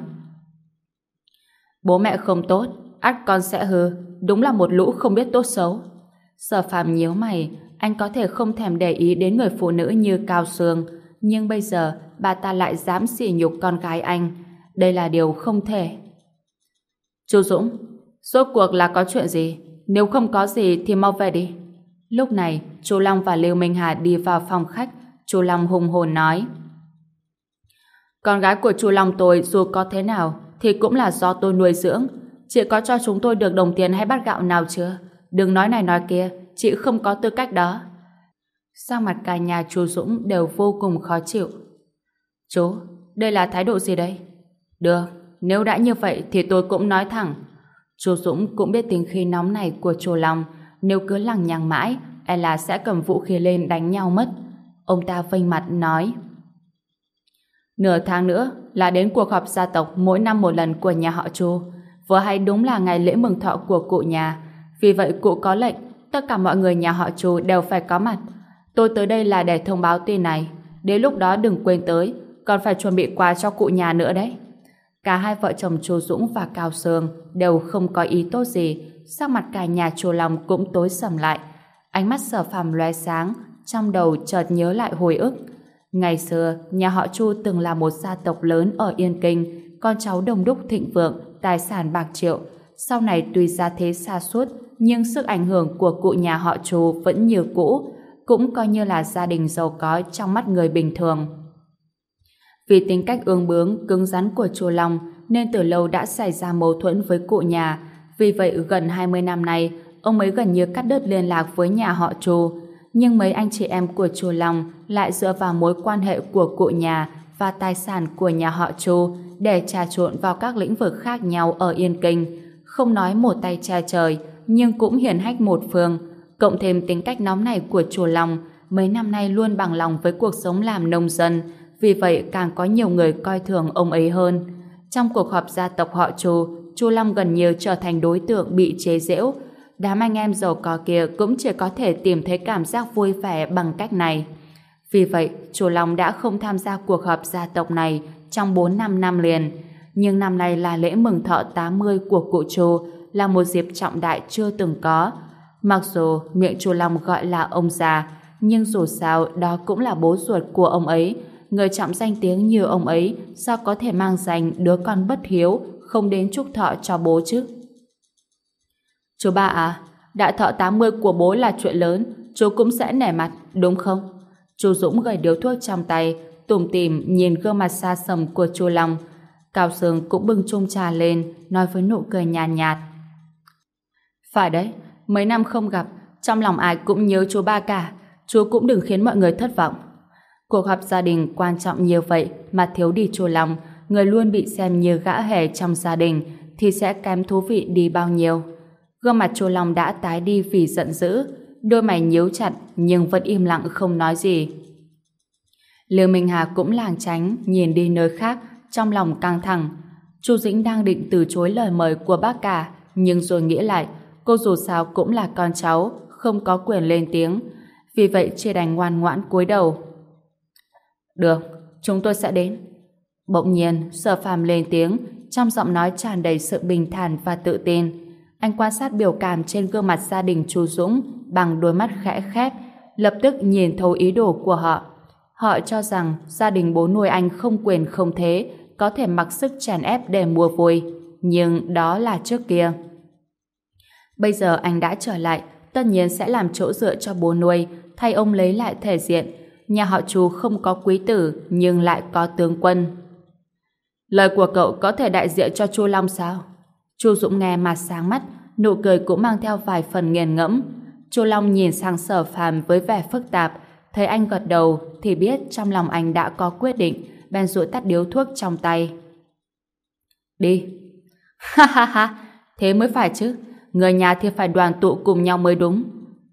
Bố mẹ không tốt, ắt con sẽ hư, đúng là một lũ không biết tốt xấu. Sở phàm nhíu mày, anh có thể không thèm để ý đến người phụ nữ như Cao Sương, nhưng bây giờ bà ta lại dám sỉ nhục con gái anh. Đây là điều không thể. Chú Dũng, rốt cuộc là có chuyện gì? Nếu không có gì thì mau về đi. Lúc này, chú Long và Lưu Minh Hà đi vào phòng khách. Chú Long hùng hồn nói. Con gái của chú Long tôi dù có thế nào thì cũng là do tôi nuôi dưỡng. Chị có cho chúng tôi được đồng tiền hay bát gạo nào chưa? Đừng nói này nói kia, chị không có tư cách đó. Sao mặt cả nhà chú Dũng đều vô cùng khó chịu. Chú, đây là thái độ gì đây? Được, nếu đã như vậy thì tôi cũng nói thẳng. Chú Dũng cũng biết tính khí nóng này của chú Long, nếu cứ lằng nhằng mãi, e là sẽ cầm vũ khí lên đánh nhau mất. Ông ta vênh mặt nói. Nửa tháng nữa là đến cuộc họp gia tộc mỗi năm một lần của nhà họ Chu. Vừa hay đúng là ngày lễ mừng thọ của cụ nhà. Vì vậy cụ có lệnh tất cả mọi người nhà họ Chu đều phải có mặt. Tôi tới đây là để thông báo tin này. Đến lúc đó đừng quên tới, còn phải chuẩn bị quà cho cụ nhà nữa đấy. Cả hai vợ chồng Chu Dũng và Cao Sương đều không có ý tốt gì, sắc mặt cả nhà Chu Long cũng tối sầm lại. Ánh mắt sở phàm lóe sáng, trong đầu chợt nhớ lại hồi ức. Ngày xưa, nhà họ Chu từng là một gia tộc lớn ở Yên Kinh, con cháu đồng đúc thịnh vượng, tài sản bạc triệu. Sau này tuy ra thế xa suốt, nhưng sức ảnh hưởng của cụ nhà họ Chu vẫn như cũ, cũng coi như là gia đình giàu có trong mắt người bình thường. Vì tính cách ương bướng, cứng rắn của Chu Long nên từ lâu đã xảy ra mâu thuẫn với cụ nhà. Vì vậy gần 20 năm nay, ông ấy gần như cắt đứt liên lạc với nhà họ Chu. Nhưng mấy anh chị em của chùa Long lại dựa vào mối quan hệ của cụ nhà và tài sản của nhà họ Chu để trà trộn vào các lĩnh vực khác nhau ở Yên Kinh. Không nói một tay che trời, nhưng cũng hiển hách một phương. Cộng thêm tính cách nóng này của chùa Long, mấy năm nay luôn bằng lòng với cuộc sống làm nông dân, vì vậy càng có nhiều người coi thường ông ấy hơn. Trong cuộc họp gia tộc họ Chu, Chu Long gần như trở thành đối tượng bị chế giễu. Đám anh em giàu có kia cũng chỉ có thể tìm thấy cảm giác vui vẻ bằng cách này. Vì vậy, chủ Long đã không tham gia cuộc họp gia tộc này trong 4-5 năm liền. Nhưng năm nay là lễ mừng thọ 80 của cụ Chu, là một dịp trọng đại chưa từng có. Mặc dù miệng chủ Long gọi là ông già, nhưng dù sao đó cũng là bố ruột của ông ấy, người trọng danh tiếng như ông ấy sao có thể mang danh đứa con bất hiếu không đến chúc thọ cho bố chứ? Chú ba à, đại thọ 80 của bố là chuyện lớn, chú cũng sẽ nể mặt, đúng không? Chú Dũng gầy điếu thuốc trong tay, tủm tỉm nhìn gương mặt xa sầm của chú Long. Cao Sương cũng bưng chung trà lên, nói với nụ cười nhàn nhạt, nhạt. Phải đấy, mấy năm không gặp, trong lòng ai cũng nhớ chú ba cả, chú cũng đừng khiến mọi người thất vọng. Cuộc họp gia đình quan trọng như vậy mà thiếu đi chú long, người luôn bị xem như gã hề trong gia đình thì sẽ kém thú vị đi bao nhiêu. Gương mặt Chu Long đã tái đi vì giận dữ, đôi mày nhíu chặt nhưng vẫn im lặng không nói gì. Lưu Minh Hà cũng làng tránh, nhìn đi nơi khác, trong lòng căng thẳng. Chu Dĩnh đang định từ chối lời mời của bác cả, nhưng rồi nghĩ lại, cô dù sao cũng là con cháu, không có quyền lên tiếng. Vì vậy chỉ đành ngoan ngoãn cúi đầu. Được, chúng tôi sẽ đến. Bỗng nhiên, sở phàm lên tiếng, trong giọng nói tràn đầy sự bình thản và tự tin. Anh quan sát biểu cảm trên gương mặt gia đình chú Dũng bằng đôi mắt khẽ khép, lập tức nhìn thấu ý đồ của họ. Họ cho rằng gia đình bố nuôi anh không quyền không thế, có thể mặc sức chèn ép để mua vui. Nhưng đó là trước kia. Bây giờ anh đã trở lại, tất nhiên sẽ làm chỗ dựa cho bố nuôi, thay ông lấy lại thể diện, nhà họ chú không có quý tử nhưng lại có tướng quân. Lời của cậu có thể đại diện cho chu Long sao? Chu Dũng nghe mà sáng mắt, nụ cười cũng mang theo vài phần nghiền ngẫm. Chu Long nhìn sang sở phàm với vẻ phức tạp, thấy anh gật đầu thì biết trong lòng anh đã có quyết định, bèn rụi tắt điếu thuốc trong tay. Đi. Ha ha ha, thế mới phải chứ. Người nhà thì phải đoàn tụ cùng nhau mới đúng.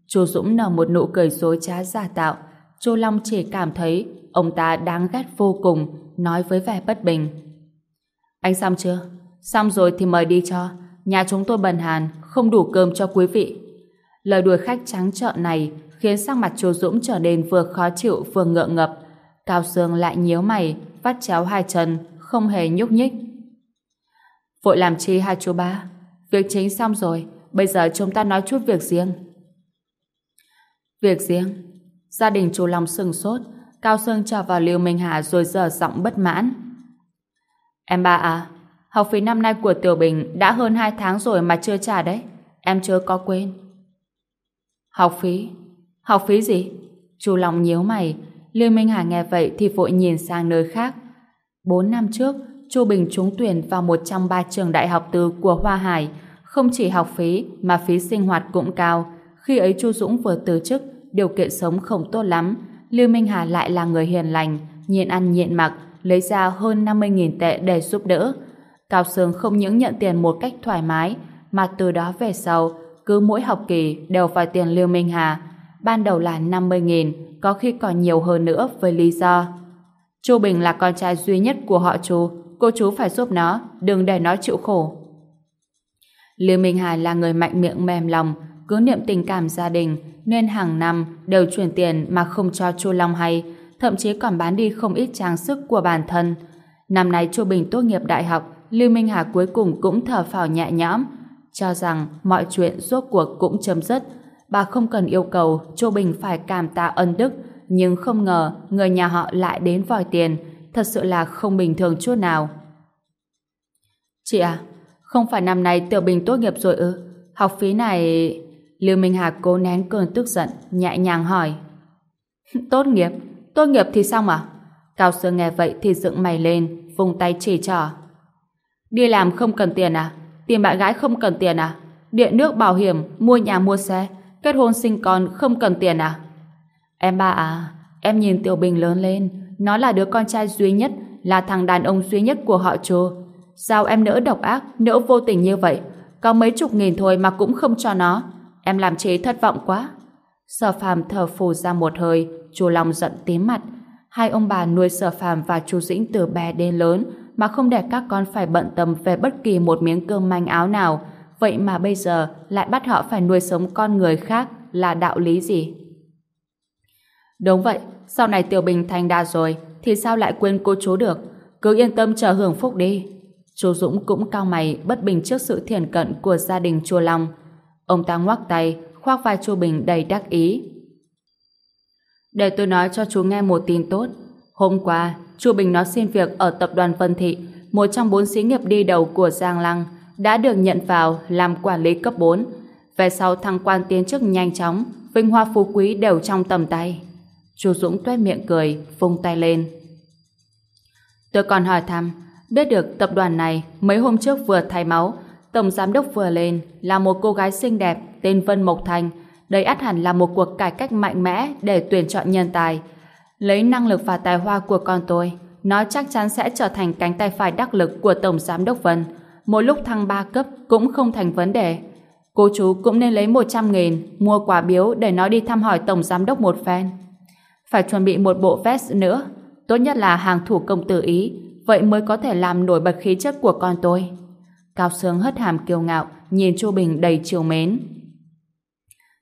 Chu Dũng nở một nụ cười dối trá giả tạo. Chu Long chỉ cảm thấy ông ta đáng ghét vô cùng, nói với vẻ bất bình. Anh xong chưa? Xong rồi thì mời đi cho. Nhà chúng tôi bần hàn, không đủ cơm cho quý vị. Lời đuổi khách trắng trợn này khiến sắc mặt Chu Dũng trở nên vừa khó chịu vừa ngượng ngập. Cao Sương lại nhíu mày, vắt chéo hai chân, không hề nhúc nhích. Vội làm chi hai chú ba? Việc chính xong rồi, bây giờ chúng ta nói chút việc riêng. Việc riêng? Gia đình chú Long sừng sốt, Cao Sương trở vào Lưu Minh Hà rồi giờ giọng bất mãn. Em ba à, học phí năm nay của Tiểu Bình đã hơn hai tháng rồi mà chưa trả đấy. Em chưa có quên. Học phí? Học phí gì? Chu Long nhíu mày. Lưu Minh Hà nghe vậy thì vội nhìn sang nơi khác. Bốn năm trước, Chu Bình trúng tuyển vào một trong ba trường đại học tư của Hoa Hải. Không chỉ học phí mà phí sinh hoạt cũng cao. Khi ấy Chu Dũng vừa từ chức, điều kiện sống không tốt lắm. Lưu Minh Hà lại là người hiền lành, nhịn ăn nhịn mặc, lấy ra hơn 50.000 tệ để giúp đỡ. Cao Sương không những nhận tiền một cách thoải mái, mà từ đó về sau, cứ mỗi học kỳ đều phải tiền Lưu Minh Hà. Ban đầu là 50.000, có khi còn nhiều hơn nữa với lý do. Chu Bình là con trai duy nhất của họ Chu, cô chú phải giúp nó, đừng để nó chịu khổ. Lưu Minh Hà là người mạnh miệng mềm lòng, cứ niệm tình cảm gia đình, nên hàng năm đều chuyển tiền mà không cho Chu Long hay, thậm chí còn bán đi không ít trang sức của bản thân. Năm nay Chu Bình tốt nghiệp đại học, Lưu Minh Hà cuối cùng cũng thở phào nhẹ nhõm, cho rằng mọi chuyện rốt cuộc cũng chấm dứt. Bà không cần yêu cầu Chu Bình phải cảm tạ ân đức, nhưng không ngờ người nhà họ lại đến vòi tiền, thật sự là không bình thường chút nào. Chị à, không phải năm nay Tiểu Bình tốt nghiệp rồi ư? Học phí này... Lưu Minh Hà cố nén cơn tức giận, nhẹ nhàng hỏi. tốt nghiệp? Tốt nghiệp thì xong à? Cao Sương nghe vậy thì dựng mày lên, vùng tay chỉ trỏ. Đi làm không cần tiền à? Tìm bạn gái không cần tiền à? Điện nước bảo hiểm, mua nhà mua xe, kết hôn sinh con không cần tiền à? Em ba à, em nhìn Tiểu Bình lớn lên, nó là đứa con trai duy nhất, là thằng đàn ông duy nhất của họ chùa. Sao em nỡ độc ác, nỡ vô tình như vậy? Có mấy chục nghìn thôi mà cũng không cho nó. Em làm chế thất vọng quá. Sở phàm thở phù ra một hơi, chú Long giận tím mặt. Hai ông bà nuôi sở phàm và chú Dĩnh từ bé đến lớn mà không để các con phải bận tâm về bất kỳ một miếng cơm manh áo nào. Vậy mà bây giờ lại bắt họ phải nuôi sống con người khác là đạo lý gì? Đúng vậy, sau này Tiểu Bình thành đạt rồi thì sao lại quên cô chú được? Cứ yên tâm chờ hưởng phúc đi. Chú Dũng cũng cao mày bất bình trước sự thiền cận của gia đình chùa Long. Ông ta ngoắc tay, khoác vai Chu Bình đầy đắc ý. Để tôi nói cho chú nghe một tin tốt. Hôm qua, Chu Bình nó xin việc ở tập đoàn Vân Thị, một trong bốn xí nghiệp đi đầu của Giang Lăng, đã được nhận vào làm quản lý cấp 4. Về sau thăng quan tiến chức nhanh chóng, vinh hoa phú quý đều trong tầm tay. Chu Dũng tuét miệng cười, vung tay lên. Tôi còn hỏi thăm, biết được tập đoàn này mấy hôm trước vừa thay máu, tổng giám đốc vừa lên là một cô gái xinh đẹp tên Vân Mộc Thành. Đây ắt hẳn là một cuộc cải cách mạnh mẽ để tuyển chọn nhân tài. Lấy năng lực và tài hoa của con tôi, nó chắc chắn sẽ trở thành cánh tay phải đắc lực của Tổng Giám Đốc Vân. Một lúc thăng 3 cấp cũng không thành vấn đề. Cô chú cũng nên lấy 100 nghìn mua quà biếu để nó đi thăm hỏi Tổng Giám Đốc một phen. Phải chuẩn bị một bộ vest nữa. Tốt nhất là hàng thủ công tự ý, vậy mới có thể làm nổi bật khí chất của con tôi. Cao Sương hất hàm kiêu ngạo, nhìn Chu Bình đầy chiều mến.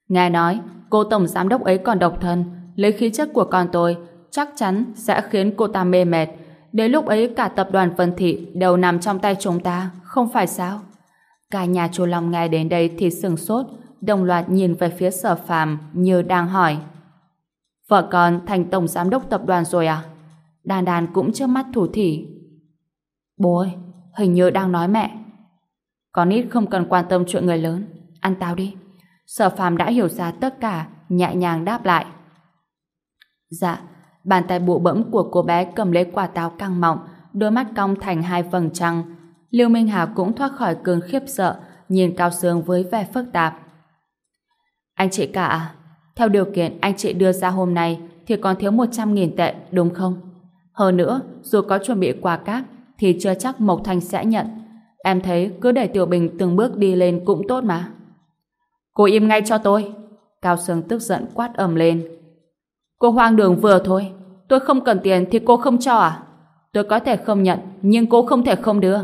Nghe nói, cô Tổng Giám Đốc ấy còn độc thân, lấy khí chất của con tôi, chắc chắn sẽ khiến cô ta mê mệt. Đến lúc ấy cả tập đoàn Vân Thị đều nằm trong tay chúng ta, không phải sao? Cả nhà chủ Long nghe đến đây thì sừng sốt, đồng loạt nhìn về phía sở phàm như đang hỏi. Vợ con thành tổng giám đốc tập đoàn rồi à? Đàn đàn cũng trước mắt thủ thỉ. Bố ơi, hình như đang nói mẹ. Con ít không cần quan tâm chuyện người lớn, ăn tao đi. Sở phàm đã hiểu ra tất cả, nhẹ nhàng đáp lại. Dạ, bàn tay bụ bẫm của cô bé cầm lấy quả táo căng mọng, đôi mắt cong thành hai vầng trăng. Liêu Minh Hà cũng thoát khỏi cơn khiếp sợ, nhìn Cao Sương với vẻ phức tạp. Anh chị cả? Theo điều kiện anh chị đưa ra hôm nay thì còn thiếu 100.000 tệ, đúng không? Hơn nữa, dù có chuẩn bị quà cáp thì chưa chắc Mộc Thành sẽ nhận. Em thấy cứ để Tiểu Bình từng bước đi lên cũng tốt mà. Cô im ngay cho tôi. Cao Sương tức giận quát ầm lên. Cô hoang đường vừa thôi. Tôi không cần tiền thì cô không cho à? Tôi có thể không nhận, nhưng cô không thể không đưa.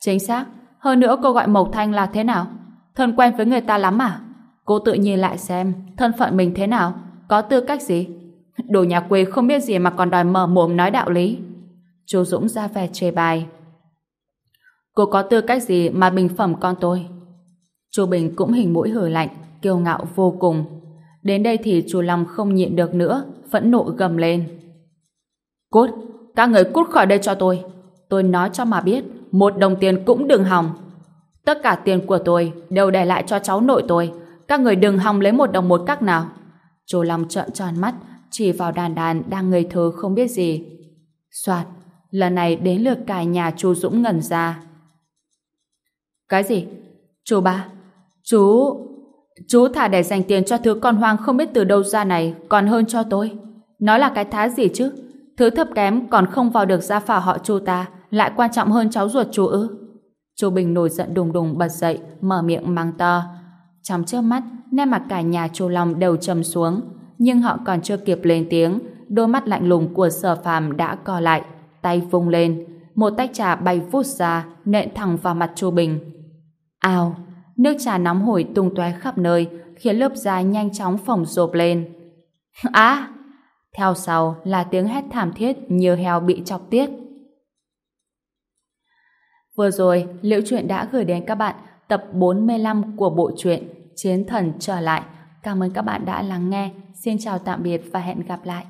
Chính xác. Hơn nữa cô gọi Mộc Thanh là thế nào? Thân quen với người ta lắm à? Cô tự nhìn lại xem thân phận mình thế nào, có tư cách gì? Đồ nhà quê không biết gì mà còn đòi mở mồm nói đạo lý. Chú Dũng ra vẻ chê bài. Cô có tư cách gì mà bình phẩm con tôi? Chú Bình cũng hình mũi hử lạnh, kiêu ngạo vô cùng. Đến đây thì chú Long không nhịn được nữa, phẫn nộ gầm lên. Cút, các người cút khỏi đây cho tôi. Tôi nói cho mà biết, một đồng tiền cũng đừng hòng. Tất cả tiền của tôi đều để lại cho cháu nội tôi. Các người đừng hòng lấy một đồng một cắc nào. Chú Long trợn tròn mắt, chỉ vào đàn đàn đang ngây thơ không biết gì. Soạt, lần này đến lượt cả nhà chú Dũng ngẩn ra. Cái gì? Chú ba, chú... Chú thả để dành tiền cho thứ con hoang không biết từ đâu ra này, còn hơn cho tôi. Nó là cái thá gì chứ? Thứ thấp kém còn không vào được gia phả họ chú ta, lại quan trọng hơn cháu ruột chú ư? Chú Bình nổi giận đùng đùng bật dậy, mở miệng mang to. Trong trước mắt, nét mặt cả nhà chú Long đều trầm xuống, nhưng họ còn chưa kịp lên tiếng, đôi mắt lạnh lùng của sở phàm đã co lại, tay vung lên một tách trà bay vút ra, nện thẳng vào mặt chú Bình. Ao! Nước trà nóng hổi tung tóe khắp nơi, khiến lớp da nhanh chóng phồng rộp lên. Á! Theo sau là tiếng hét thảm thiết như heo bị chọc tiết. Vừa rồi, Liễu Chuyện đã gửi đến các bạn tập 45 của bộ truyện Chiến Thần Trở Lại. Cảm ơn các bạn đã lắng nghe. Xin chào tạm biệt và hẹn gặp lại.